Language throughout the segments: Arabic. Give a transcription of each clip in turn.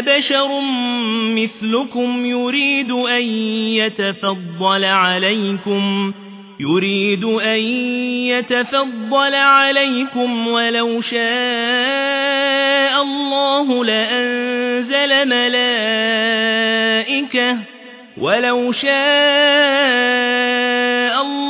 بشر مثلكم يريد أن يتفضل عليكم يريد أن يتفضل عليكم ولو شاء الله لأنزل ملائكة ولو شاء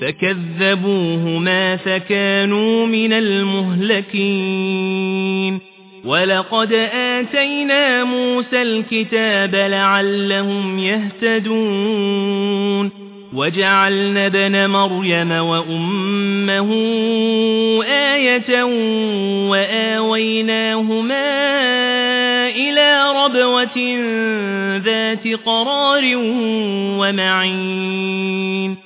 فكذبوهما فكانوا من المهلكين ولقد آتينا موسى الكتاب لعلهم يهتدون وجعلنا ابن مريم وأمه آية وآويناهما إلى ربوة ذات قرار ومعين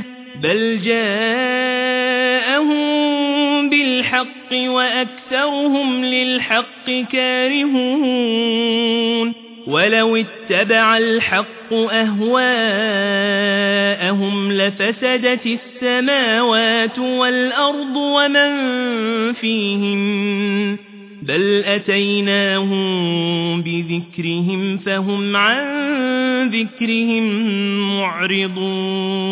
بل جاءهم بالحق وأكثرهم للحق كارهون ولو اتبع الحق أهواءهم لفسدت السماوات والأرض ومن فيهم بل أتيناهم بذكرهم فهم عن ذكرهم معرضون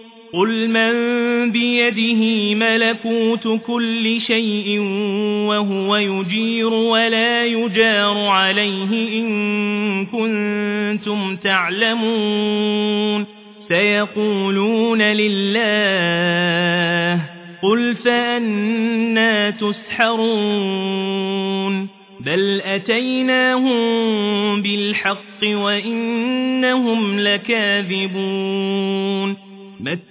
قل من بيده ملكوت كل شيء وهو يجير ولا يجار عليه إن كنتم تعلمون سيقولون لله قل فأنا تسحرون بل أتيناهم بالحق وإنهم لكاذبون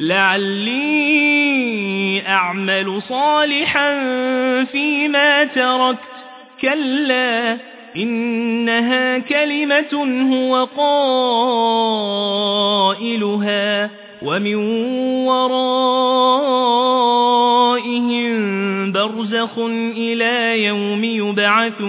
لعلي أعمل صالحا فيما تركت. كلا إنها كلمة هو قائلها ومن ورائهم برزخ إلى يوم يبعثون.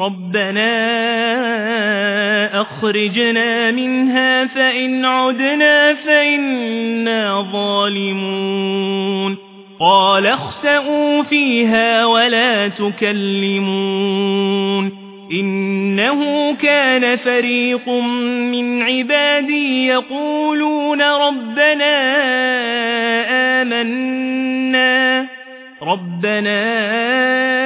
ربنا أخرجنا منها فإن عدنا فإنا ظالمون. قال اخسئوا فيها ولا تكلمون. إنه كان فريق من عبادي يقولون ربنا آمنا. ربنا آمنا